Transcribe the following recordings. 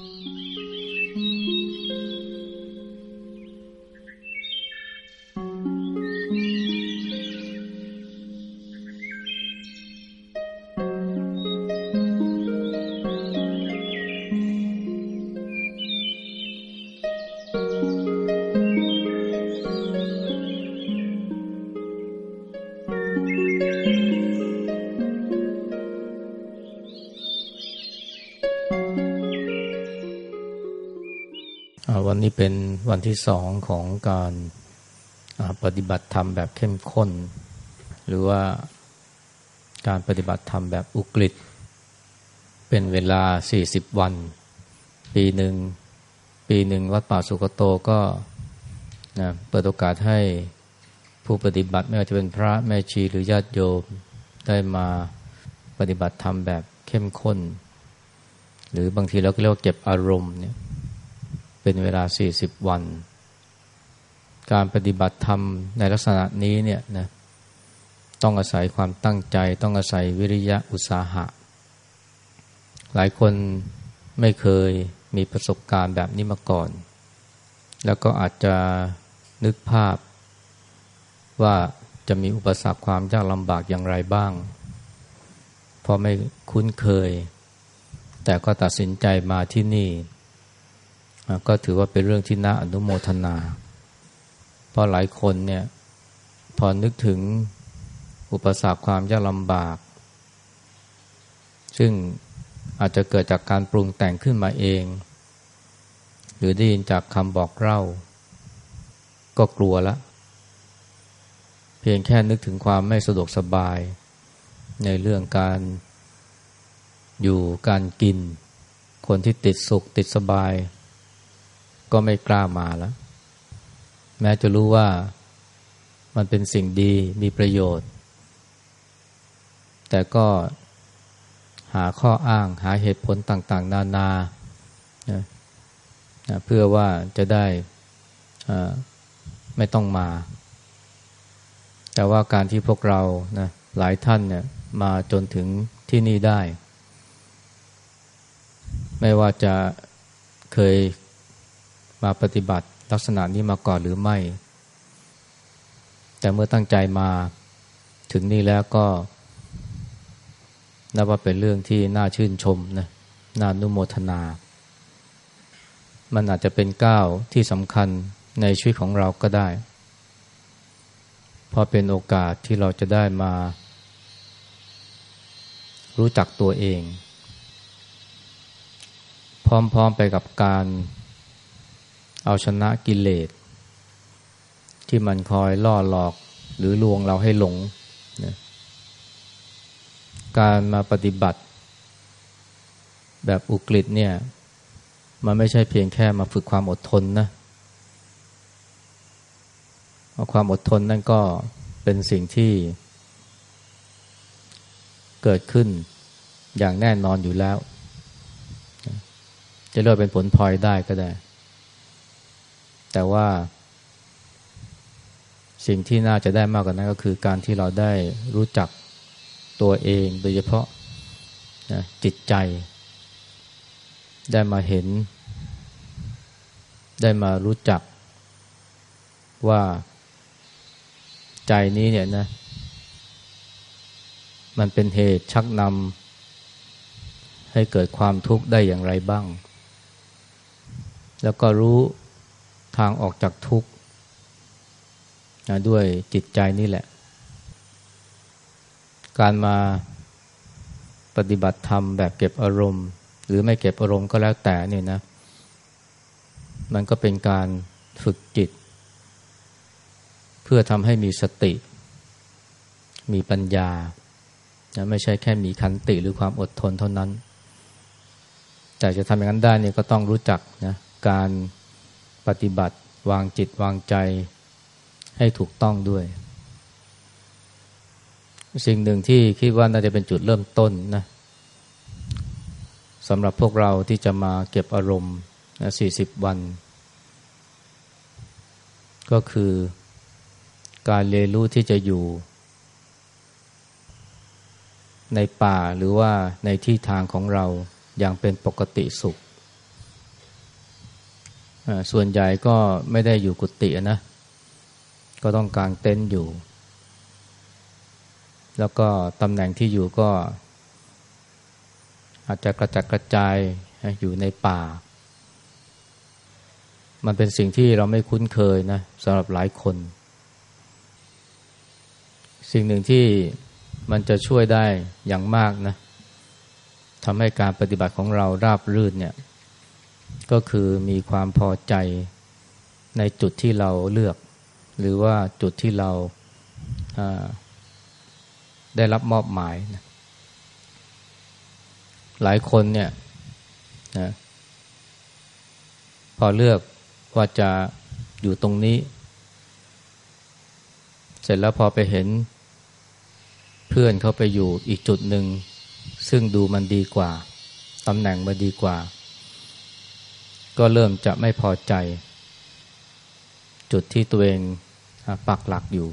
วัน เป็นวันที่สองของการปฏิบัติธรรมแบบเข้มข้น หรือว่าการปฏิบัติธรรมแบบอุกฤษเป็นเวลา 40 วัน ปีหนึ่งปีหนึ่งวัดป่าสุกโตก็นะเปิดโอกาสให้ผู้ปฏิบัติไม่ว่าจะเป็นพระแม่ชีหรือญาติโยมได้มาปฏิบัติธรรมแบบเข้มข้น หรือบางทีเราก็เรียกว่าเก็บอารมณ์เนี่ย เป็นเวลา 40 วัน การปฏิบัติธรรมในลักษณะนี้เนี่ยนะต้องอาศัยความตั้งใจ ต้องอาศัยวิริยะอุตสาหะ หลายคนไม่เคยมีประสบการณ์แบบนี้มาก่อน แล้วก็อาจจะนึกภาพว่าจะมีอุปสรรคความยากลำบากอย่างไรบ้าง เพราะไม่คุ้นเคย แต่ก็ตัดสินใจมาที่นี่ ก็ถือว่าเป็นเรื่องที่น่าอนุโมทนา เพราะหลายคนเนี่ยพอนึกถึงอุปสรรคความยากลำบาก ซึ่งอาจจะเกิดจากการปรุงแต่งขึ้นมาเอง หรือได้ยินจากคำบอกเล่า ก็กลัวละ เพียงแค่นึกถึงความไม่สะดวกสบาย ในเรื่องการอยู่การกิน คนที่ติดสุขติดสบาย ก็ไม่กล้ามาแล้ว แม้จะรู้ว่ามันเป็นสิ่งดีมีประโยชน์ แต่ก็หาข้ออ้างหาเหตุผลต่าง ๆ นานานะนะเพื่อว่าจะได้ไม่ต้องมา แต่ว่าการที่พวกเรานะหลายท่านเนี่ยมาจนถึงที่นี่ได้ ไม่ว่าจะเคย มาปฏิบัติลักษณะนี้มาก่อนหรือไม่ แต่เมื่อตั้งใจมาถึงนี่แล้วก็นับว่าเป็นเรื่องที่น่าชื่นชมนะน่านุโมทนา มันอาจจะเป็นก้าวที่สำคัญในชีวิตของเราก็ได้ เพราะเป็นโอกาสที่เราจะได้มา รู้จักตัวเอง พร้อมๆไปกับการ เอาชนะกิเลสที่มันคอยล่อหลอกหรือลวงเราให้หลงนะการมาปฏิบัติ แบบอุกฤษเนี่ยมันไม่ใช่เพียงแค่มาฝึกความอดทนนะความอดทนนั่นก็เป็นสิ่งที่เกิดขึ้นอย่างแน่นอนอยู่แล้ว จะเรียกเป็นผลพลอยได้ก็ได้ แต่ว่า สิ่งที่น่าจะได้มากกว่านั้นก็คือการที่เราได้รู้จักตัวเองโดยเฉพาะนะจิตใจ ได้มาเห็น ได้มารู้จักว่าใจนี้เนี่ยนะ มันเป็นเหตุชักนำให้เกิดความทุกข์ได้อย่างไรบ้าง แล้วก็รู้างออกจากทุกข์ด้วยจิตใจนี่แหละ การมาปฏิบัติธรรมแบบเก็บอารมณ์ หรือไม่เก็บอารมณ์ก็แล้วแต่เนี่ยนะ มันก็เป็นการฝึกจิต เพื่อทำให้มีสติ มีปัญญานะไม่ใช่แค่มีขันติหรือความอดทนเท่านั้น แต่จะทำอย่างนั้นได้เนี่ยก็ต้องรู้จักนะการ ปฏิบัติ วางจิตวางใจ ให้ถูกต้องด้วย สิ่งหนึ่งที่คิดว่าน่าจะเป็นจุดเริ่มต้นนะสำหรับพวกเราที่จะมาเก็บอารมณ์นะ40 วัน ก็คือการเรียนรู้ที่จะอยู่ ในป่าหรือว่าในที่ทางของเราอย่างเป็นปกติสุข ส่วนใหญ่ก็ไม่ได้อยู่กุฏินะ ก็ต้องกางเต็นท์อยู่ แล้วก็ตำแหน่งที่อยู่ก็ อาจจะกระจัดกระจายอยู่ในป่า มันเป็นสิ่งที่เราไม่คุ้นเคยนะสำหรับหลายคน สิ่งหนึ่งที่มันจะช่วยได้อย่างมากนะทำให้การปฏิบัติของเราราบรื่นเนี่ย ก็คือมีความพอใจในจุดที่เราเลือก หรือว่าจุดที่เราได้รับมอบหมายนะหลายคนเนี่ยนะพอเลือกว่าจะอยู่ตรงนี้ เสร็จแล้วพอไปเห็นเพื่อนเขาไปอยู่อีกจุดหนึ่ง ซึ่งดูมันดีกว่าตำแหน่งมันดีกว่า ก็เริ่มจะไม่พอใจ จุดที่ตัวเองปักหลักอยู่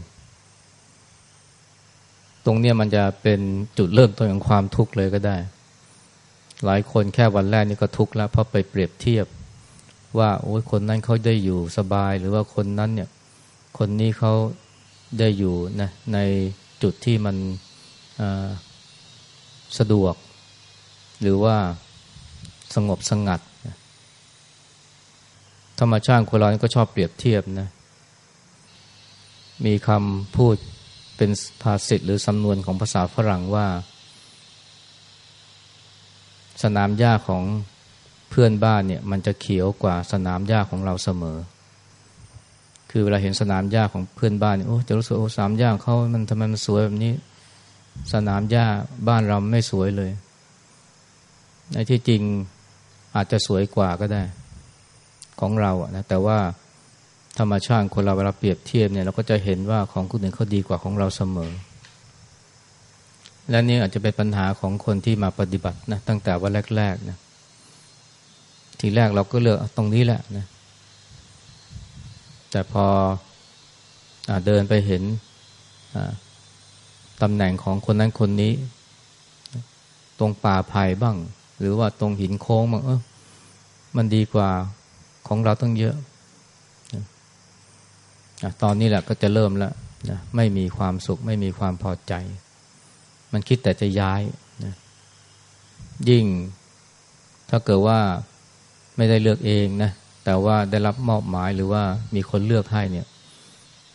ตรงนี้มันจะเป็นจุดเริ่มต้นของความทุกข์เลยก็ได้ หลายคนแค่วันแรกนี่ก็ทุกข์แล้วเพราะไปเปรียบเทียบว่าโอ้ยคนนั้นเขาได้อยู่สบายหรือว่าคนนั้นเนี่ย คนนี้เขาได้อยู่นะในจุดที่มันสะดวก หรือว่าสงบสงัด ธรรมชาติคนเราก็ชอบเปรียบเทียบนะ มีคำพูดเป็นภาษิตหรือสำนวนของภาษาฝรั่งว่า สนามหญ้าของเพื่อนบ้านเนี่ย มันจะเขียวกว่าสนามหญ้าของเราเสมอ คือเวลาเห็นสนามหญ้าของเพื่อนบ้านโอ้จะรู้สึกโอ้สนามหญ้าเขามันทำไมมันสวยแบบนี้ สนามหญ้าบ้านเราไม่สวยเลย ในที่จริงอาจจะสวยกว่าก็ได้ ของเราอะนะแต่ว่าธรรมชาติคนเราเวลาเปรียบเทียบเนี่ยเราก็จะเห็นว่าของคนอื่นเขาดีกว่าของเราเสมอ และนี่อาจจะเป็นปัญหาของคนที่มาปฏิบัตินะตั้งแต่วันแรกๆนะทีแรกเราก็เลือกตรงนี้แหละนะแต่พออเดินไปเห็นตำแหน่งของคนนั้นคนนี้ ตรงป่าไผ่บ้าง หรือว่าตรงหินโค้งบ้างเออมันดีกว่า ของเราต้องเยอะตอนนี้แหละก็จะเริ่มแล้วนะไม่มีความสุขไม่มีความพอใจ มันคิดแต่จะย้ายนะยิ่งถ้าเกิดว่าไม่ได้เลือกเองนะแต่ว่าได้รับมอบหมายหรือว่ามีคนเลือกให้เนี่ย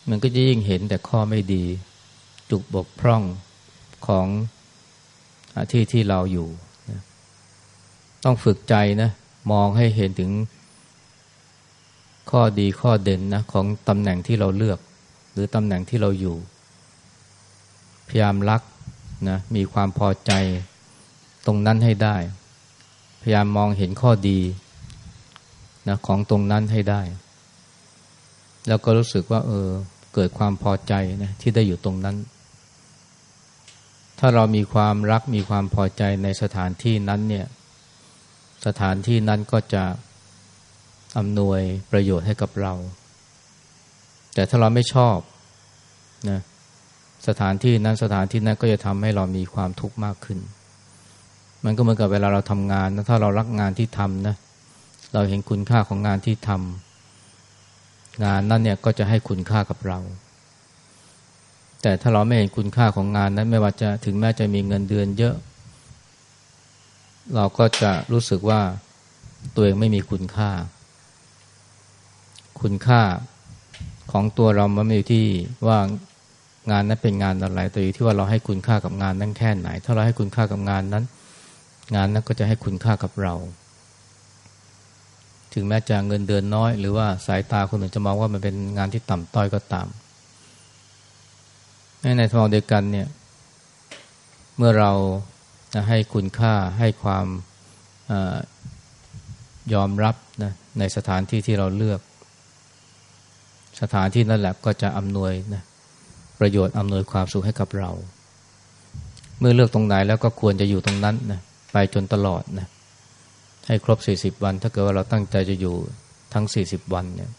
มันก็จะยิ่งเห็นแต่ข้อไม่ดี จุกบกพร่องของที่ที่เราอยู่นะต้องฝึกใจนะมองให้เห็นถึง ข้อดีข้อเด่นนะของตำแหน่งที่เราเลือก หรือตำแหน่งที่เราอยู่ พยายามรักนะมีความพอใจตรงนั้นให้ได้ พยายามมองเห็นข้อดีนะของตรงนั้นให้ได้ แล้วก็รู้สึกว่า เออ เกิดความพอใจนะที่ได้อยู่ตรงนั้น ถ้าเรามีความรักมีความพอใจในสถานที่นั้นเนี่ย สถานที่นั้นก็จะ อำนวยประโยชน์ให้กับเรา แต่ถ้าเราไม่ชอบนะสถานที่นั้นสถานที่นั้นก็จะทำให้เรามีความทุกข์มากขึ้น มันก็เหมือนกับเวลาเราทำงานนะถ้าเรารักงานที่ทำนะเราเห็นคุณค่าของงานที่ทำงานนั้นเนี่ยก็จะให้คุณค่ากับเรา แต่ถ้าเราไม่เห็นคุณค่าของงานนั้นไม่ว่าจะถึงแม้จะมีเงินเดือนเยอะ เราก็จะรู้สึกว่าตัวเองไม่มีคุณค่า คุณค่าของตัวเรามันไม่อยู่ที่ว่างานนั้นเป็นงานอะไร แต่อยู่ที่ว่าเราให้คุณค่ากับงานนั้นแค่ไหน ถ้าเราให้คุณค่ากับงานนั้น งานนั้นก็จะให้คุณค่ากับเรา ถึงแม้จะเงินเดือนน้อย หรือว่าสายตาคนอื่นจะมองว่ามันเป็นงานที่ต่ำต้อยก็ตาม ในทางเดียวกันเนี่ย เมื่อเราให้คุณค่าให้ความอยอมรับนะในสถานที่ที่เราเลือก สถานที่นั่นแหละก็จะอำนวยนะประโยชน์อำนวยความสุขให้กับเรา เมื่อเลือกตรงไหนแล้วก็ควรจะอยู่ตรงนั้นนะไปจนตลอดนะให้ครบสี่สิบวัน ถ้าเกิดว่าเราตั้งใจจะอยู่ทั้งสี่สิบวันเนี่ย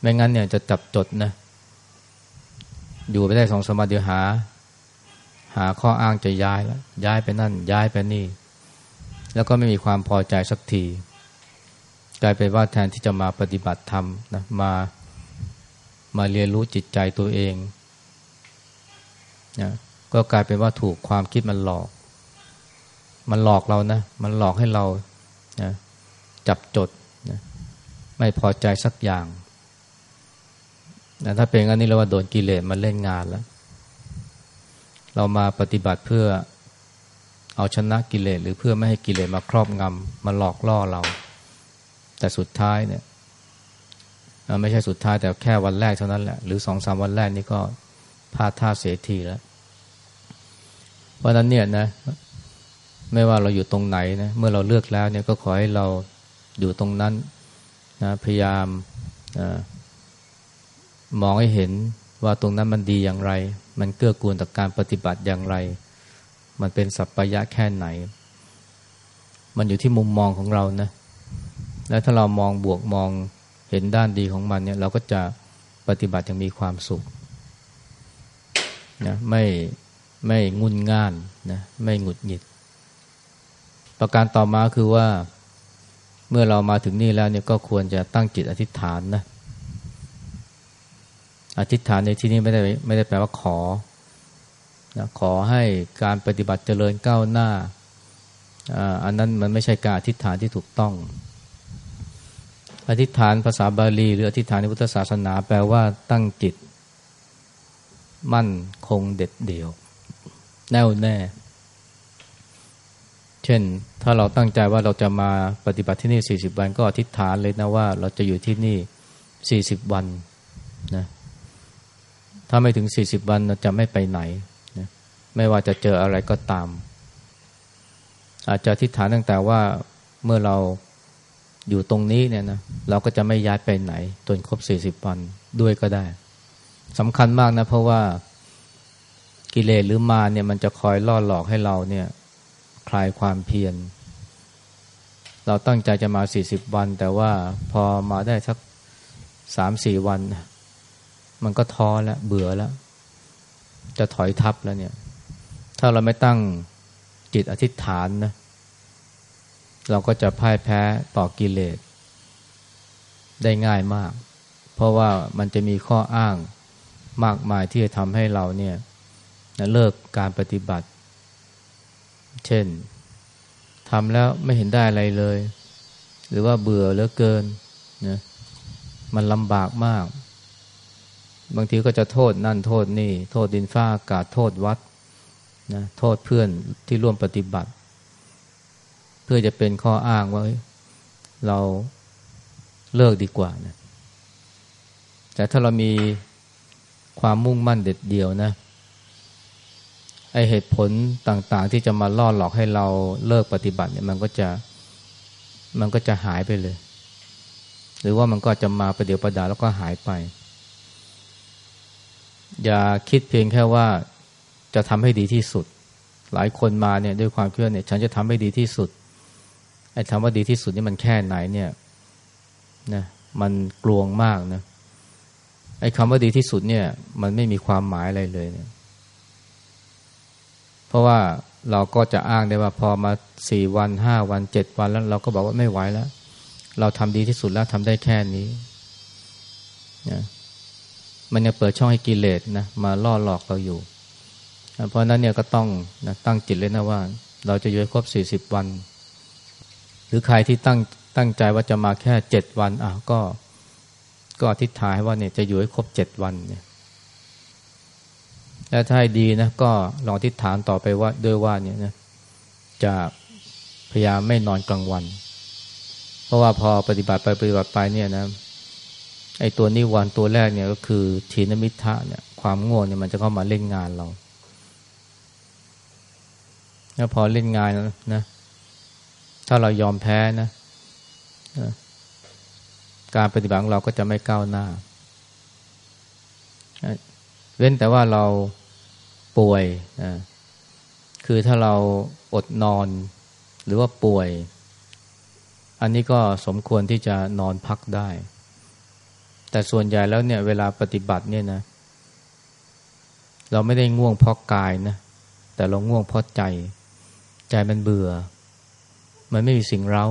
ไม่งั้นเนี่ยจะจับจดนะอยู่ไปได้สองสมาเดียวหา หาข้ออ้างจะย้ายแล้วย้ายไปนั่น ย้ายไปนี่ แล้วก็ไม่มีความพอใจสักทีกลายเป็นว่าแทนที่จะมาปฏิบัติธรรมนะมา มาเรียนรู้จิตใจตัวเองนะก็กลายเป็นว่าถูกความคิดมันหลอก มันหลอกเรานะ มันหลอกให้เรานะจับจดนะไม่พอใจสักอย่างนะถ้าเป็นอันนี้เราว่าโดนกิเลสมันเล่นงานแล้ว เรามาปฏิบัติเพื่อเอาชนะกิเลสหรือเพื่อไม่ให้กิเลสมาครอบงำมาหลอกล่อเรา แต่สุดท้ายเนี่ย ไม่ใช่สุดท้ายแต่แค่วันแรกเท่านั้นแหละหรือสองสามวันแรกนี่ก็พลาดท่าเสียทีแล้ว เพราะนั้นเนี่ยนะ ไม่ว่าเราอยู่ตรงไหนนะเมื่อเราเลือกแล้วเนี่ยก็ขอให้เราอยู่ตรงนั้นนะพยายามมองให้เห็นว่าตรงนั้นมันดีอย่างไร มันเกื้อกูลต่อการปฏิบัติอย่างไร มันเป็นสัพพยะแค่ไหน มันอยู่ที่มุมมองของเรานะ และถ้าเรามองบวกมอง เห็นด้านดีของมันเนี่ยเราก็จะปฏิบัติอย่างมีความสุขนะไม่ไม่งุนง่านนะไม่หงุดหงิด ประการต่อมาคือว่า เมื่อเรามาถึงนี่แล้วเนี่ยก็ควรจะตั้งจิตอธิษฐานนะอธิษฐานในที่นี้ไม่ได้ไม่ได้แปลว่าขอนะขอให้การปฏิบัติเจริญก้าวหน้าอันนั้นมันไม่ใช่การอธิษฐานที่ถูกต้อง อธิษฐานภาษาบาลี หรืออธิษฐานในพุทธศาสนา แปลว่าตั้งจิต มั่นคงเด็ดเดี่ยว แน่วแน่ เช่น ถ้าเราตั้งใจว่าเราจะมาปฏิบัติที่นี่ 40 วัน ก็อธิษฐานเลยนะว่า เราจะอยู่ที่นี่ 40 วันนะถ้าไม่ถึง 40 วันเราจะไม่ไปไหนนะไม่ว่าจะเจออะไรก็ตาม อาจจะอธิษฐานตั้งแต่ว่าเมื่อเรา อยู่ตรงนี้เนี่ยนะเราก็จะไม่ย้ายไปไหนจนครบสี่สิบวันด้วยก็ได้สำคัญมากนะ เพราะว่ากิเลสหรือมาเนี่ยมันจะคอยล่อหลอกให้เราเนี่ย คลายความเพียรเราตั้งใจจะมาสี่สิบวัน แต่ว่าพอมาได้สักสามสี่วัน มันก็ท้อแล้วเบื่อแล้ว จะถอยทับแล้วเนี่ย ถ้าเราไม่ตั้งจิตอธิษฐานนะ เราก็จะพ่ายแพ้ต่อกิเลสได้ง่ายมาก เพราะว่ามันจะมีข้ออ้างมากมายที่จะทำให้เราเนี่ยเลิกการปฏิบัติ เช่นทำแล้วไม่เห็นได้อะไรเลย หรือว่าเบื่อเหลือเกินนะมันลำบากมาก บางทีก็จะโทษนั่นโทษนี่ โทษดินฟ้าอากาศโทษวัดนะโทษเพื่อนที่ร่วมปฏิบัติ พื่อจะเป็นข้ออ้างว่าเราเลิกดีกว่านะแต่ถ้าเรามีความมุ่งมั่นเด็ดเดียวนะไอเหตุผลต่างๆ ที่จะมาล่อหลอกให้เราเลิกปฏิบัติเนี่ยมันก็จะมันก็จะหายไปเลย หรือว่ามันก็จะมาประเดี๋ยวประดาแล้วก็หายไป อย่าคิดเพียงแค่ว่าจะทำให้ดีที่สุด หลายคนมาเนี่ยด้วยความเชื่อเนี่ย ฉันจะทำให้ดีที่สุด อ้คำว่าดีที่สุดนี่มันแค่ไหนเนี่ยนะมันกลวงมากนะไอ้คำว่าดีที่สุดเนี่ย มันไม่มีความหมายอะไรเลยเนี่ย เพราะว่าเราก็จะอ้างได้ว่าพอมาสี่วันห้าวันเจ็ดวันแล้ว เราก็บอกว่าไม่ไหวแล้ว เราทำดีที่สุดแล้วทำได้แค่นี้นะมันยังเปิดช่องให้กิเลสนะมาล่อหลอกเราอยู่ เพราะนั้นเนี่ยก็ต้องนะตั้งจิตเลยนะว่า เราจะอยู่ครบสี่สิบวัน หรือใครที่ตั้งตั้งใจว่าจะมาแค่เจ็ดวันอะก็ ก็อธิษฐานว่าเนี่ยจะอยู่ให้ครบเจ็ดวันเนี่ยและถ้าดีนะก็ลองอธิษฐานต่อไปว่าด้วยว่าเนี่ยนะจะพยายามไม่นอนกลางวัน เพราะว่าพอปฏิบัติไปปฏิบัติไปเนี่ยนะไอ้ตัวนิวรณ์ตัวแรกเนี่ยก็คือทีนมิทะเนี่ยความง่วงเนี่ยมันจะเข้ามาเล่นงานเราแล้วพอเล่นงานนะ ถ้าเรายอมแพ้นะ การปฏิบัติของเราก็จะไม่ก้าวหน้า เว้นแต่ว่าเราป่วยนะคือถ้าเราอดนอนหรือว่าป่วย อันนี้ก็สมควรที่จะนอนพักได้ แต่ส่วนใหญ่แล้วเนี่ย เวลาปฏิบัติเนี่ยนะ เราไม่ได้ง่วงเพราะกายนะ แต่เราง่วงเพราะใจ ใจมันเบื่อ มันไม่มีสิ่งเร้า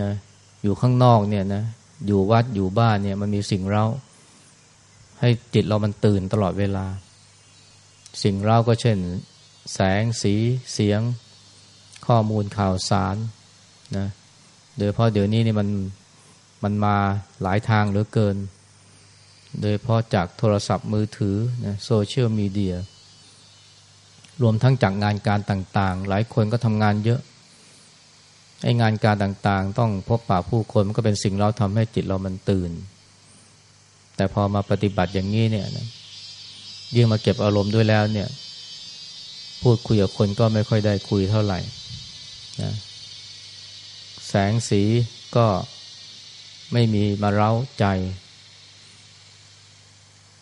นะอยู่ข้างนอกเนี่ยนะอยู่วัดอยู่บ้านเนี่ย มันมีสิ่งเร้า ให้จิตเรามันตื่นตลอดเวลา สิ่งเร้าก็เช่น แสงสีเสียง ข้อมูลข่าวสารนะโดยเพราะเดี๋ยวนี้นี่มันมันมาหลายทางเหลือเกิน โดยเพราะจากโทรศัพท์มือถือนะโซเชียลมีเดียรวมทั้งจากงานการต่างๆ หลายคนก็ทำงานเยอะ ไอ้งานการต่างๆ ต้องพบปะผู้คนมันก็เป็นสิ่งเราทำให้จิตเรามันตื่น แต่พอมาปฏิบัติอย่างนี้เนี่ยนะยิ่งมาเก็บอารมณ์ด้วยแล้วเนี่ย พูดคุยกับคนก็ไม่ค่อยได้คุยเท่าไหร่นะแสงสีก็ไม่มีมาเร้าใจ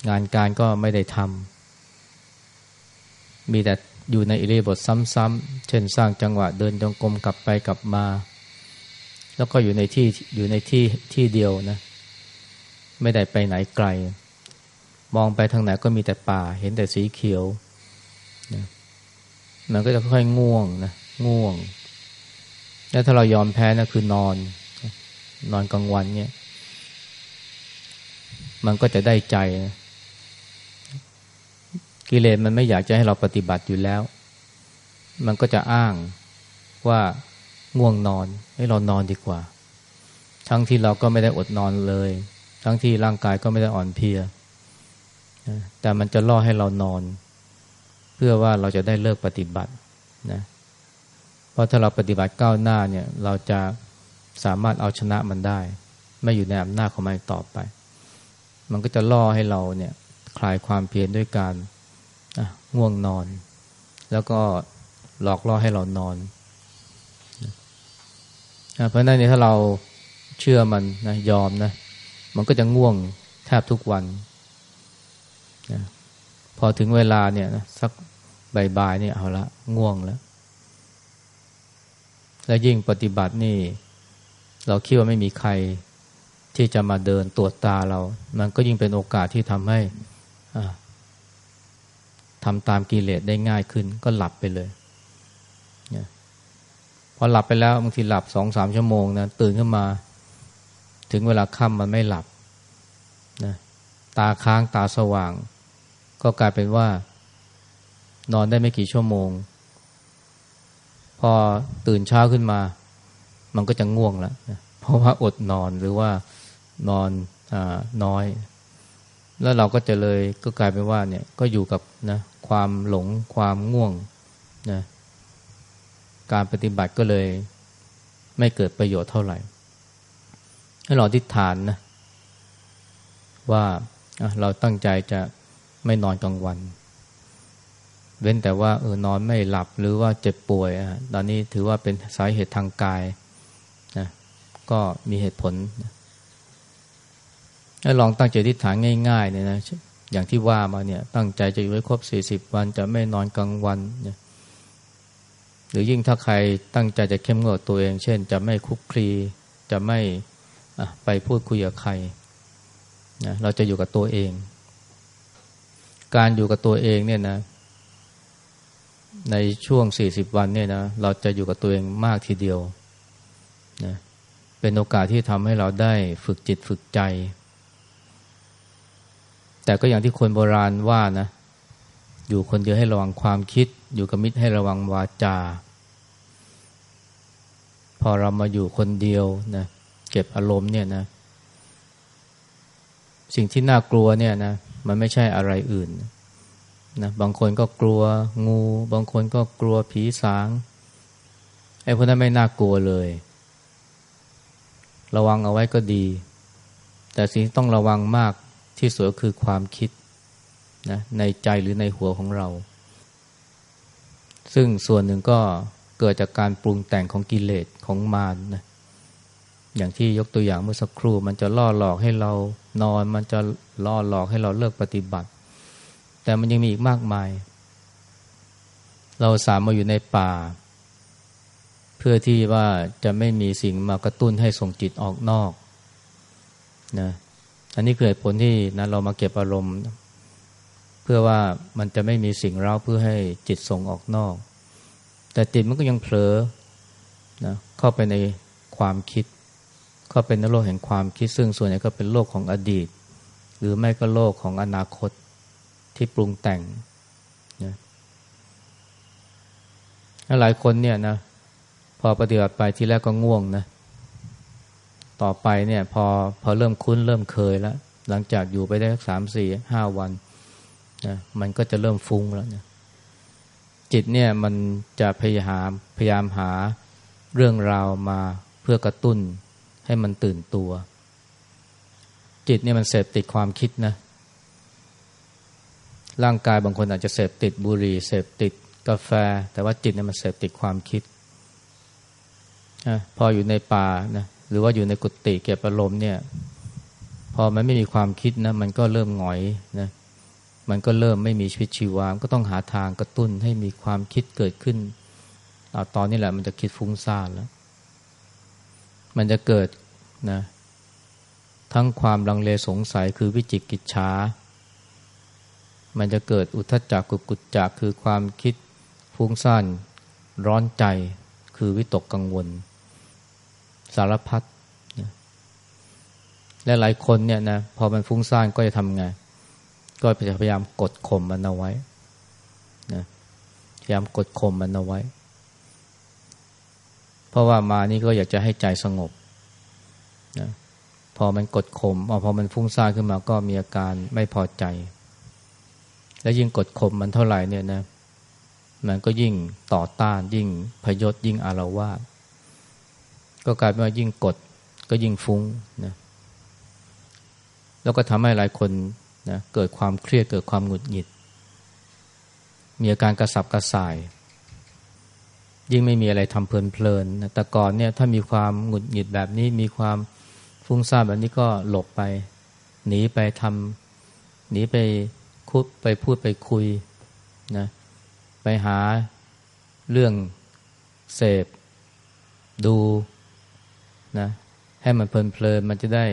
งานการก็ไม่ได้ทำมีแต่ อยู่ในอิริบทซ้ำๆเช่นสร้างจังหวะเดินจงกรมกลับไปกลับมา แล้วก็อยู่ในที่อยู่ในที่ที่เดียวนะ ไม่ได้ไปไหนไกล มองไปทางไหนก็มีแต่ป่า เห็นแต่สีเขียวนะมันก็จะค่อยง่วงนะง่วง แล้วถ้าเรายอมแพ้นะคือนอน นอนกลางวันเนี่ย มันก็จะได้ใจนะ กิเลสมันไม่อยากจะให้เราปฏิบัติอยู่แล้ว มันก็จะอ้างว่าง่วงนอนให้เรานอนดีกว่า ทั้งที่เราก็ไม่ได้อดนอนเลย ทั้งที่ร่างกายก็ไม่ได้อ่อนเพลียแต่มันจะล่อให้เรานอน เพื่อว่าเราจะได้เลิกปฏิบัตินะเพราะถ้าเราปฏิบัติก้าวหน้าเนี่ย เราจะสามารถเอาชนะมันได้ ไม่อยู่ในอำนาจของมันต่อไป มันก็จะล่อให้เราเนี่ยคลายความเพียรด้วยการ ง่วงนอน แล้วก็หลอกล่อให้เรานอนเพราะนั้นเนี่ยถ้าเราเชื่อมันนะยอมนะมันก็จะง่วงแทบทุกวันนะพอถึงเวลาเนี่ยนะสักบ่ายๆเนี่ยเอาละง่วงแล้ว แล้วยิ่งปฏิบัตินี่ เราคิดว่าไม่มีใครที่จะมาเดินตรวจตาเรา มันก็ยิ่งเป็นโอกาสที่ทำให้ ทำตามกิเลสได้ง่ายขึ้น ก็หลับไปเลยเนี่ยพอหลับไปแล้วบางทีหลับสองสามชั่วโมงนะตื่นขึ้นมา ถึงเวลาค่ำมันไม่หลับนะตาค้างตาสว่าง ก็กลายเป็นว่า นอนได้ไม่กี่ชั่วโมง พอตื่นเช้าขึ้นมา มันก็จะง่วงแล้วนะเพราะว่าอดนอนหรือว่านอนอน้อย แล้วเราก็จะเลยก็กลายเป็นว่าเนี่ยก็อยู่กับนะ ความหลงความง่วงนะการปฏิบัติก็เลยไม่เกิดประโยชน์เท่าไหร่ ให้เราทิฏฐานนะว่าเราตั้งใจจะไม่นอนกลางวัน เว้นแต่ว่าเออนอนไม่หลับหรือว่าเจ็บป่วยอะตอนนี้ถือว่าเป็นสาเหตุทางกายนะก็มีเหตุผลให้ลองตั้งใจทิฏฐานง่ายๆเนี่ยนะ อย่างที่ว่ามาเนี่ยตั้งใจจะอยู่ให้ครบสี่สิบวัน จะไม่นอนกลางวันเนี่ยหรือยิ่งถ้าใครตั้งใจจะเข้มงวดตัวเอง เช่น จะไม่คุกคลีจะไม่ไปพูดคุยกับใครนะเราจะอยู่กับตัวเอง การอยู่กับตัวเองเนี่ยนะ ในช่วงสี่สิบวันเนี่ยนะเราจะอยู่กับตัวเองมากทีเดียวนะเป็นโอกาสที่ทำให้เราได้ฝึกจิตฝึกใจ แต่ก็อย่างที่คนโบราณว่านะ อยู่คนเดียวให้ระวังความคิด อยู่กับมิตรให้ระวังวาจา พอเรามาอยู่คนเดียวนะเก็บอารมณ์เนี่ยนะ สิ่งที่น่ากลัวเนี่ยนะ มันไม่ใช่อะไรอื่นนะบางคนก็กลัวงู บางคนก็กลัวผีสางไอ้พวกนั้นไม่น่ากลัวเลย ระวังเอาไว้ก็ดี แต่สิ่งที่ต้องระวังมาก ที่สุดคือความคิดนะในใจหรือในหัวของเรา ซึ่งส่วนหนึ่งก็เกิดจากการปรุงแต่งของกิเลสของมารนนะอย่างที่ยกตัวอย่างเมื่อสักครู่ มันจะล่อหลอกให้เรานอน มันจะล่อหลอกให้เราเลิกปฏิบัติ แต่มันยังมีอีกมากมาย เราสามมาอยู่ในป่า เพื่อที่ว่าจะไม่มีสิ่งมากระตุ้นให้ส่งจิตออกนอกนะ อันนี้คือเหตุผลที่นะเรามาเก็บอารมณ์ เพื่อว่ามันจะไม่มีสิ่งเร้าเพื่อให้จิตส่งออกนอก แต่จิตมันก็ยังเผลอนะเข้าไปในความคิดก็เป็นโลกแห่งความคิด ซึ่งส่วนใหญ่ก็เป็นโลกของอดีต หรือไม่ก็โลกของอนาคตที่ปรุงแต่งนะหลายคนเนี่ยนะพอปฏิบัติไปที่แรกก็ง่วงนะ ต่อไปเนี่ยพอพอเริ่มคุ้นเริ่มเคยแล้ว หลังจากอยู่ไปได้สามสี่ห้าวันนะมันก็จะเริ่มฟุ้งแล้วนะจิตเนี่ยมันจะพยายามพยายามหาเรื่องราวมาเพื่อกระตุ้นให้มันตื่นตัว จิตเนี่ยมันเสพติดความคิดนะ ร่างกายบางคนอาจจะเสพติดบุหรี่เสพติดกาแฟ แต่ว่าจิตเนี่ยมันเสพติดความคิดพออยู่ในป่านะ หรือว่าอยู่ในกุฏิเก็บอารมณ์เนี่ย พอมันไม่มีความคิดนะ มันก็เริ่มหงอยนะมันก็เริ่มไม่มีชีวิตชีวาก็ต้องหาทางกระตุ้นให้มีความคิดเกิดขึ้นอตอนนี้แหละมันจะคิดฟุ้งซ่านแล้ว มันจะเกิดนะ ทั้งความลังเลสงสัยคือวิจิกิจฉามันจะเกิดอุทจักกุกุจจักคือความคิดฟุ้งซ่านร้อนใจคือวิตกกังวล สารพัดและหลายคนเนี่ยนะพอมันฟุ้งซ่านก็จะทำไง ก็พยายามกดข่มมันเอาไว้นะพยายามกดข่มมันเอาไว้ เพราะว่ามานี่ก็อยากจะให้ใจสงบนะพอมันกดข่มพอมันฟุ้งซ่านขึ้นมาก็มีอาการไม่พอใจ และยิ่งกดข่มมันเท่าไหร่เนี่ยนะมันก็ยิ่งต่อต้านยิ่งพยศยิ่งอารวาส ก็กลายเป็นว่ายิ่งกดก็ยิ่งฟุ้งนะแล้วก็ทำให้หลายคนนะเกิดความเครียดเกิดความหงุดหงิด มีอาการกระสับกระส่าย ยิ่งไม่มีอะไรทำเพลินๆนะแต่ก่อนเนี่ยถ้ามีความหงุดหงิดแบบนี้มีความฟุ้งซ่านแบบนี้ก็หลบไป หนีไปทำหนีไปคุดไปพูดไปคุยนะไปหาเรื่องเสพ ดู นะให้มันเพลินๆมันจะได้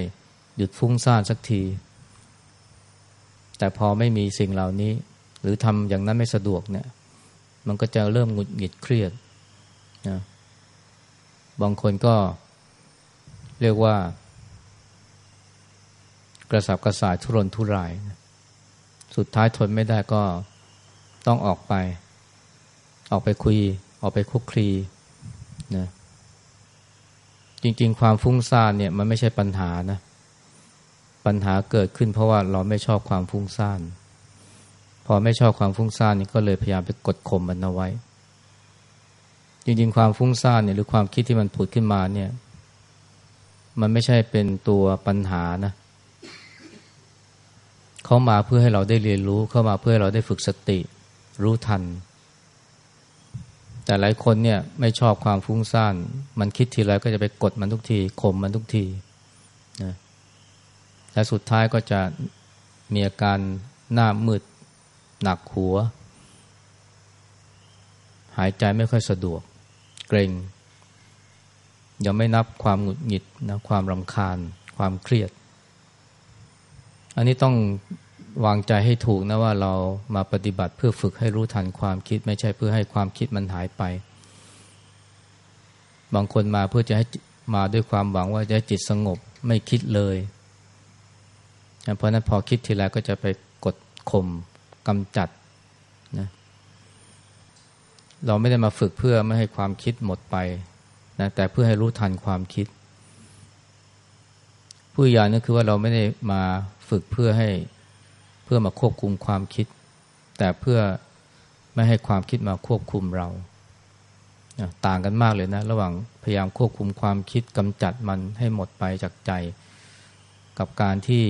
หยุดฟุ้งซ่านสักที แต่พอไม่มีสิ่งเหล่านี้ หรือทำอย่างนั้นไม่สะดวกเนี่ย มันก็จะเริ่มหงุดหงิดเครียดนะบางคนก็เรียกว่า กระสับกระส่ายทุรนทุรายนะสุดท้ายทนไม่ได้ก็ต้องออกไป ออกไปคุย ออกไปคุกคลีนะ จริง ๆ ความฟุ้งซ่านเนี่ยมันไม่ใช่ปัญหานะ ปัญหาเกิดขึ้นเพราะว่าเราไม่ชอบความฟุ้งซ่าน พอไม่ชอบความฟุ้งซ่านนี่ก็เลยพยายามไปกดข่มมันเอาไว้ จริง ๆ ความฟุ้งซ่านเนี่ยหรือความคิดที่มันผุดขึ้นมาเนี่ย มันไม่ใช่เป็นตัวปัญหานะเขามาเพื่อให้เราได้เรียนรู้ เข้ามาเพื่อให้เราได้ฝึกสติ รู้ทัน แต่หลายคนเนี่ยไม่ชอบความฟุ้งซ่าน มันคิดทีไรก็จะไปกดมันทุกทีข่มมันทุกทีนะและสุดท้ายก็จะมีอาการหน้ามืดหนักหัว หายใจไม่ค่อยสะดวก เกรงยังไม่นับความหงุดหงิดนะความรำคาญ ความเครียด อันนี้ต้อง วางใจให้ถูกนะว่าเรามาปฏิบัติเพื่อฝึกให้รู้ทันความคิด ไม่ใช่เพื่อให้ความคิดมันหายไป บางคนมาเพื่อจะให้มาด้วยความหวังว่าจะจิตสงบไม่คิดเลย เพราะนั้นพอคิดทีไรก็จะไปกดข่มกำจัดนะเราไม่ได้มาฝึกเพื่อไม่ให้ความคิดหมดไปนะแต่เพื่อให้รู้ทันความคิด ผู้ใหญ่นั่นคือว่าเราไม่ได้มาฝึกเพื่อให้ พื่อมาควบคุมความคิด แต่เพื่อไม่ให้ความคิดมาควบคุมเรา ต่างกันมากเลยนะ ระหว่างพยายามควบคุมความคิดกำจัดมันให้หมดไปจากใจ กับการที่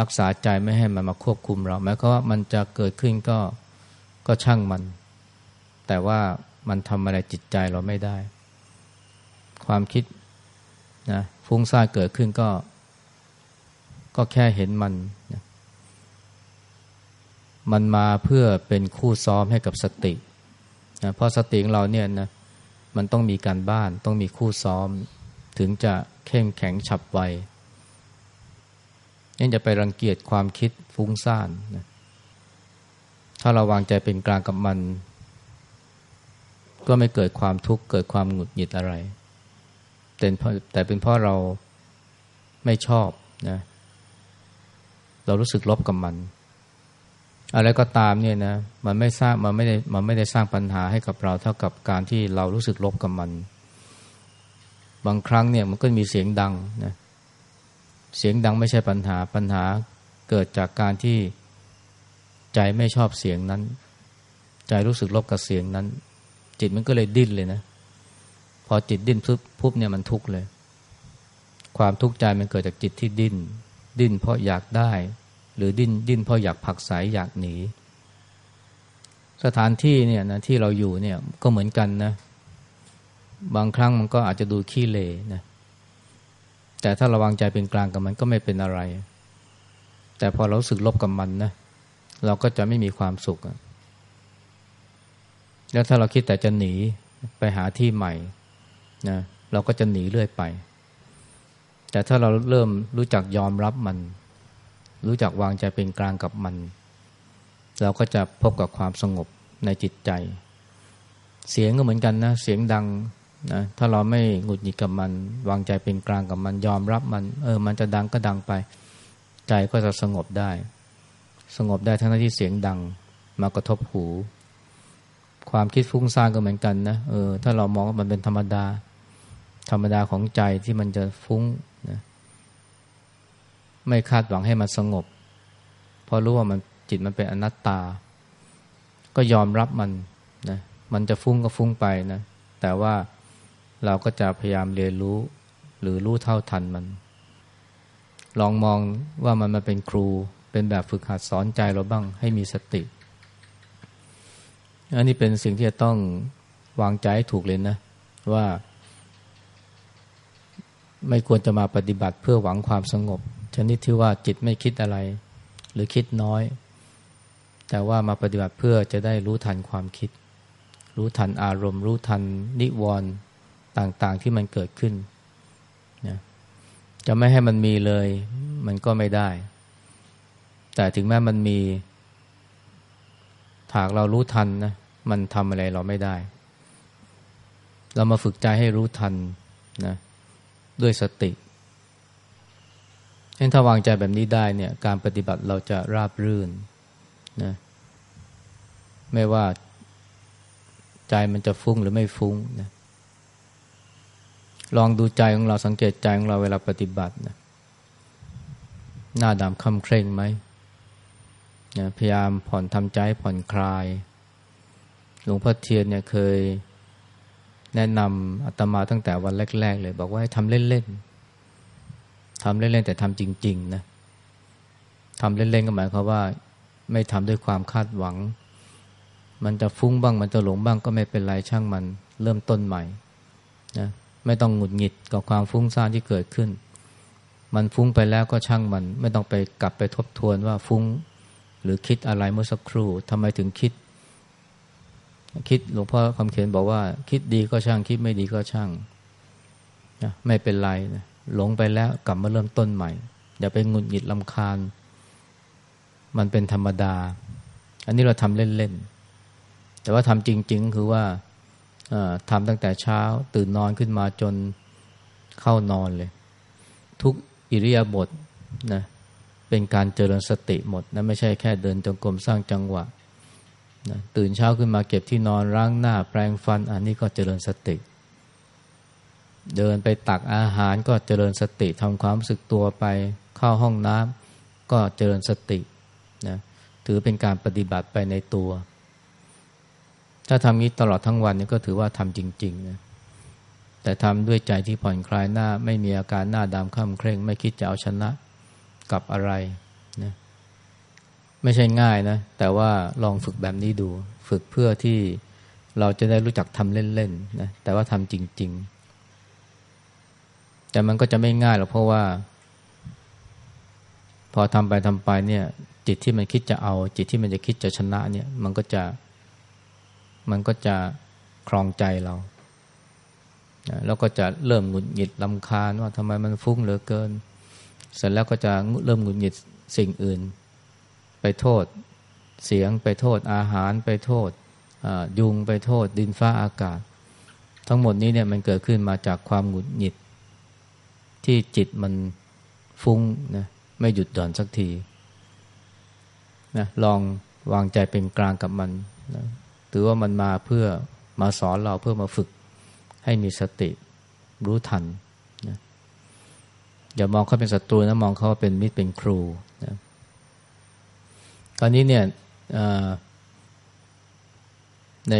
รักษาใจไม่ให้มันมาควบคุมเราแม้ว่ามันจะเกิดขึ้นก็ก็ช่างมัน แต่ว่ามันทำอะไรจิตใจเราไม่ได้ ความคิดนะฟุ้งซ่านเกิดขึ้นก็ ก็แค่เห็นมัน มันมาเพื่อเป็นคู่ซ้อมให้กับสตินะเพราะสติของเราเนี่ยนะมันต้องมีการบ้านต้องมีคู่ซ้อม ถึงจะเข้มแข็งฉับไวนี่จะไปรังเกียจความคิดฟุ้งซ่านนะถ้าเราวางใจเป็นกลางกับมัน ก็ไม่เกิดความทุกข์เกิดความหงุดหงิดอะไรแต่เป็นเพราะเราไม่ชอบนะเรารู้สึกลบกับมัน อะไรก็ตามเนี่ยนะมันไม่สร้างมันไม่ได้มันไม่ได้สร้างปัญหาให้กับเราเท่ากับการที่เรารู้สึกลบกับมัน บางครั้งเนี่ยมันก็มีเสียงดังนะเสียงดังไม่ใช่ปัญหาปัญหาเกิดจากการที่ใจไม่ชอบเสียงนั้น ใจรู้สึกลบกับเสียงนั้น จิตมันก็เลยดิ้นเลยนะ พอจิตดิ้นปุ๊บปุ๊บเนี่ยมันทุกข์เลย ความทุกข์ใจมันเกิดจากจิตที่ดิ้นดิ้นเพราะอยากได้ หรือดิ้นดิ้นเพราะอยากผักสายอยากหนี สถานที่เนี่ยนะที่เราอยู่เนี่ยก็เหมือนกันนะ บางครั้งมันก็อาจจะดูขี้เลนะแต่ถ้าระวังใจเป็นกลางกับมันก็ไม่เป็นอะไร แต่พอเราสึกลบกับมันนะเราก็จะไม่มีความสุข แล้วถ้าเราคิดแต่จะหนีไปหาที่ใหม่นะเราก็จะหนีเรื่อยไป แต่ถ้าเราเริ่มรู้จักยอมรับมัน รู้จักวางใจเป็นกลางกับมัน เราก็จะพบกับความสงบในจิตใจ เสียงก็เหมือนกันนะ เสียงดังนะถ้าเราไม่หงุดหงิดกับมัน วางใจเป็นกลางกับมันยอมรับมัน เออ มันจะดังก็ดังไป ใจก็จะสงบได้ สงบได้ทั้งที่เสียงดังมากระทบหู ความคิดฟุ้งซ่านก็เหมือนกันนะเออถ้าเรามองว่ามันเป็นธรรมดา ธรรมดาของใจที่มันจะฟุ้งนะ ไม่คาดหวังให้มันสงบ เพราะรู้ว่ามันจิตมันเป็นอนัตตา ก็ยอมรับมันนะมันจะฟุ้งก็ฟุ้งไปนะ แต่ว่าเราก็จะพยายามเรียนรู้ หรือรู้เท่าทันมัน ลองมองว่ามันมาเป็นครู เป็นแบบฝึกหัดสอนใจเราบ้างให้มีสติ อันนี้เป็นสิ่งที่จะต้องวางใจให้ถูกเลยนะ ว่า ไม่ควรจะมาปฏิบัติเพื่อหวังความสงบ ชนิดที่ว่าจิตไม่คิดอะไร หรือคิดน้อย แต่ว่ามาปฏิบัติเพื่อจะได้รู้ทันความคิด รู้ทันอารมณ์ รู้ทันนิวรณ์ต่างๆที่มันเกิดขึ้นนะจะไม่ให้มันมีเลย มันก็ไม่ได้ แต่ถึงแม้มันมีถากเรารู้ทันนะมันทำอะไรเราไม่ได้ เรามาฝึกใจให้รู้ทันนะด้วยสติ เห็นถ้าวางใจแบบนี้ได้เนี่ยการปฏิบัติเราจะราบรื่นนะไม่ว่าใจมันจะฟุ้งหรือไม่ฟุ้งนะลองดูใจของเราสังเกตใจของเราเวลาปฏิบัตินะหน้าดำคำเคร่งไหมนะพยายามผ่อนทำใจผ่อนคลาย หลวงพ่อเทียนเนี่ยเคยแนะนำอาตมาตั้งแต่วันแรก ๆ เลย บอกว่าให้ทำเล่นๆ ทำเล่นๆแต่ทำจริง ๆ นะทำเล่นๆก็หมายความว่า ไม่ทำด้วยความคาดหวัง มันจะฟุ้งบ้างมันจะหลงบ้างก็ไม่เป็นไรช่างมันเริ่มต้นใหม่นะไม่ต้องหงุดหงิดกับความฟุ้งซ่านที่เกิดขึ้น มันฟุ้งไปแล้วก็ช่างมัน ไม่ต้องไปกลับไปทบทวนว่าฟุ้ง หรือคิดอะไรเมื่อสักครู่ทำไมถึงคิด คิดหลวงพ่อคำเขียนบอกว่า คิดดีก็ช่างคิดไม่ดีก็ช่างนะไม่เป็นไรนะ หลงไปแล้วกลับมาเริ่มต้นใหม่ อย่าไปงุนหงิดลำคาญ มันเป็นธรรมดา อันนี้เราทำเล่นๆ แต่ว่าทำจริง ๆ คือว่าทำตั้งแต่เช้า ตื่นนอนขึ้นมาจนเข้านอนเลย ทุกอิริยาบถนะเป็นการเจริญสติหมดนะไม่ใช่แค่เดินจงกรมสร้างจังหวะนะตื่นเช้าขึ้นมาเก็บที่นอนล้างหน้าแปรงฟัน อันนี้ก็เจริญสติเเดินไปตักอาหารก็เจริญสติทำความรู้สึกตัวไปเข้าห้องน้ำก็เจริญสตินะถือเป็นการปฏิบัติไปในตัว ถ้าทำนี้ตลอดทั้งวันนี่ก็ถือว่าทำจริงๆนะแต่ทำด้วยใจที่ผ่อนคลายหน้าไม่มีอาการหน้าดำข้ามเคร่ง ไม่คิดจะเอาชนะกับอะไรนะไม่ใช่ง่ายนะ แต่ว่าลองฝึกแบบนี้ดู ฝึกเพื่อที่เราจะได้รู้จักทำเล่นๆนะแต่ว่าทำจริง ๆ แต่มันก็จะไม่ง่ายหรอกเพราะว่า พอทำไปทำไปเนี่ย จิตที่มันคิดจะเอา จิตที่มันจะคิดจะชนะเนี่ย มันก็จะ มันก็จะครองใจเราแล้วก็จะเริ่มหงุดหงิดลำคาญว่าทำไมมันฟุ้งเหลือเกิน เสร็จแล้วก็จะเริ่มหงุดหงิดสิ่งอื่น ไปโทษ เสียงไปโทษอาหารไปโทษยุงไปโทษดินฟ้าอากาศ ทั้งหมดนี้เนี่ยมันเกิดขึ้นมาจากความหงุดหงิด ที่จิตมันฟุ้งนะไม่หยุดหย่อนสักทีนะลองวางใจเป็นกลางกับมันนะถือว่ามันมาเพื่อมาสอนเราเพื่อมาฝึกให้มีสติรู้ทันนะอย่ามองเขาเป็นศัตรูนะมองเขาเป็นมิตรเป็นครูนะตอนนี้เนี่ยใน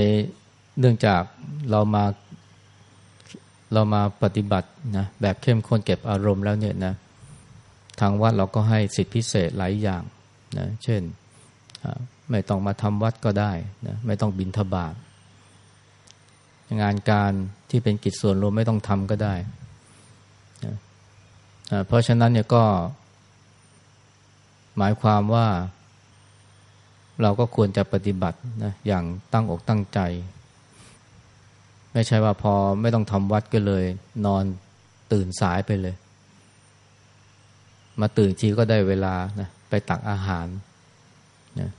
เนื่องจากเรามา เรามาปฏิบัตินะแบบเข้มข้นเก็บอารมณ์แล้วเนี่ยนะทางวัดเราก็ให้สิทธิพิเศษหลายอย่างนะเช่นไม่ต้องมาทำวัดก็ได้นะไม่ต้องบินทบาทงานการที่เป็นกิจส่วนรวมไม่ต้องทำก็ได้นะเพราะฉะนั้นเนี่ยก็ หมายความว่า เราก็ควรจะปฏิบัตินะอย่างตั้งอกตั้งใจ ไม่ใช่ว่าพอไม่ต้องทำวัดก็เลย นอนตื่นสายไปเลย มาตื่นทีก็ได้เวลานะไปตักอาหารนะ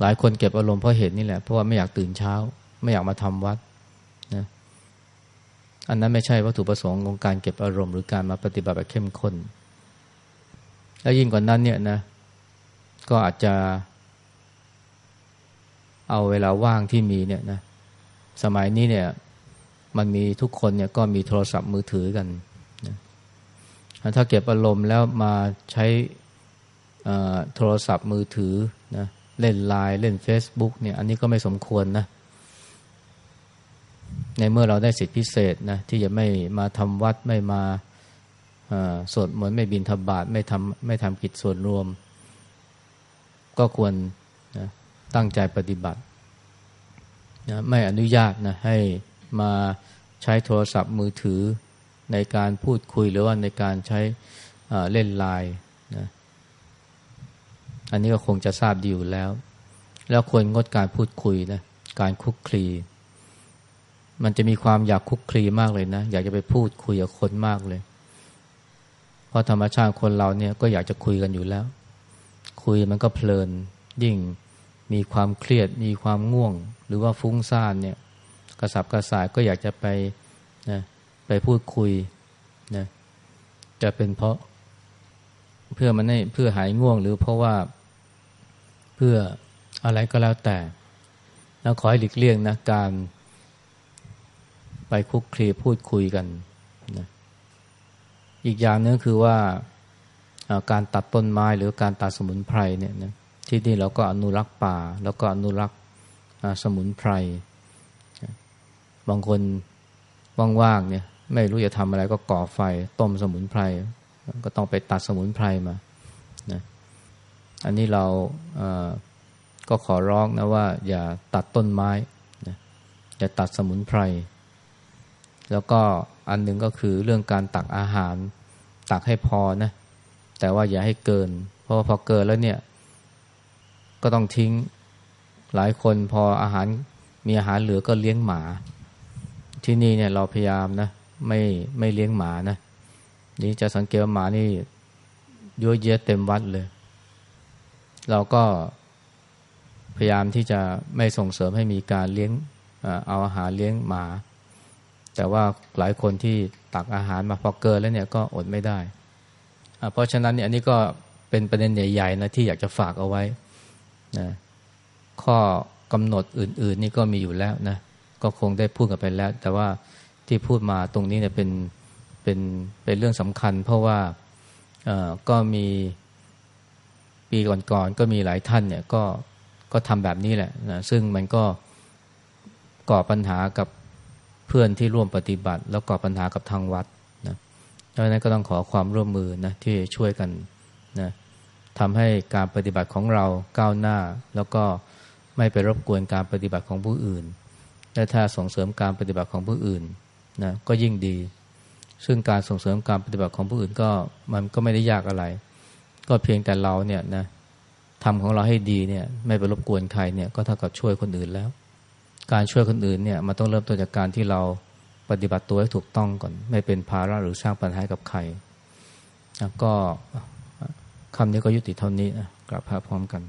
หลายคนเก็บอารมณ์เพราะเหตุนี่แหละ เพราะว่าไม่อยากตื่นเช้า ไม่อยากมาทำวัดนะอันนั้นไม่ใช่วัตถุประสงค์ของการเก็บอารมณ์หรือการมาปฏิบัติแบบเข้มข้น แล้วยิ่งกว่านั้นเนี่ยนะก็อาจจะ เอาเวลาว่างที่มีเนี่ยนะสมัยนี้เนี่ย มันมีทุกคนเนี่ยก็มีโทรศัพท์มือถือกันนะถ้าเก็บอารมณ์แล้วมาใช้โทรศัพท์มือถือนะเล่นไลน์เล่น Facebook เนี่ยอันนี้ก็ไม่สมควรนะ ในเมื่อเราได้สิทธิพิเศษนะที่จะไม่มาทำวัดไม่มาสวดมนต์ไม่บินทบาทไม่ทำไม่ทำกิจส่วนรวม ก็ควรนะตั้งใจปฏิบัตินะไม่อนุญาตนะให้ มาใช้โทรศัพท์มือถือในการพูดคุยหรือว่าในการใช้เล่นไลน์นะอันนี้ก็คงจะทราบดีอยู่แล้ว แล้วควรงดการพูดคุยนะการคุกคลี มันจะมีความอยากคุกคลีมากเลยนะ อยากจะไปพูดคุยกับคนมากเลย เพราะธรรมชาติคนเราเนี่ยก็อยากจะคุยกันอยู่แล้ว คุยมันก็เพลินยิ่งมีความเครียดมีความง่วง หรือว่าฟุ้งซ่านเนี่ย กระสับกระส่ายก็อยากจะไปนะไปพูดคุยนะจะเป็นเพราะเพื่อมันให้เพื่อหายง่วงหรือเพราะว่าเพื่ออะไรก็แล้วแต่แล้วขอให้หลีกเลี่ยงนะการไปคุกคลีพูดคุยกันนะอีกอย่างนึงคือว่าการตัดต้นไม้หรือการตัดสมุนไพรเนี่ยนะที่นี่เราก็อนุรักษ์ป่า แล้วก็อนุรักษ์สมุนไพร บางคนว่างๆเนี่ย ไม่รู้จะทำอะไรก็ก่อไฟ ต้มสมุนไพร ก็ต้องไปตัดสมุนไพรมานะอันนี้เราก็ขอร้องนะว่า อย่าตัดต้นไม้นะอย่าตัดสมุนไพร แล้วก็อันหนึ่งก็คือเรื่องการตักอาหาร ตักให้พอนะแต่ว่าอย่าให้เกิน เพราะว่าพอเกินแล้วเนี่ย ก็ต้องทิ้งหลายคนพออาหารมีอาหารเหลือก็เลี้ยงหมา ที่นี่เนี่ยเราพยายามนะไม่ไม่เลี้ยงหมานะนี่จะสังเกตว่าหมานี่เยอะแยะเต็มวัดเลย เราก็พยายามที่จะไม่ส่งเสริมให้มีการเลี้ยงเอาอาหารเลี้ยงหมา แต่ว่าหลายคนที่ตักอาหารมาพอเกินแล้วเนี่ยก็อดไม่ได้ เพราะฉะนั้นเนี่ยอันนี้ก็เป็นประเด็นใหญ่ๆนะที่อยากจะฝากเอาไว้นะข้อกำหนดอื่น ๆ นี่ก็มีอยู่แล้วนะ ก็คงได้พูดกันไปแล้ว แต่ว่าที่พูดมาตรงนี้เนี่ยเป็นเป็นเป็นเรื่องสำคัญ เพราะว่าก็มีปีก่อนๆก็มีหลายท่านเนี่ยก็ก็ทำแบบนี้แหละนะซึ่งมันก็ก่อปัญหากับเพื่อนที่ร่วมปฏิบัติ แล้วก่อปัญหากับทางวัดนะดังนั้นก็ต้องขอความร่วมมือนะที่ช่วยกันนะทำให้การปฏิบัติของเราก้าวหน้า แล้วก็ไม่ไปรบกวนการปฏิบัติของผู้อื่น และถ้าส่งเสริมการปฏิบัติของผู้อื่นนะก็ยิ่งดี ซึ่งการส่งเสริมการปฏิบัติของผู้อื่นก็มันก็ไม่ได้ยากอะไร ก็เพียงแต่เราเนี่ยนะทำของเราให้ดีเนี่ยไม่ไปรบกวนใครเนี่ยก็เท่ากับช่วยคนอื่นแล้ว การช่วยคนอื่นเนี่ยมันต้องเริ่มต้นจากการที่เราปฏิบัติตัวให้ถูกต้องก่อน ไม่เป็นภาระหรือสร้างปัญหากับใครก็คำนี้ก็ยุติเท่านี้นะกลับพาพร้อมกัน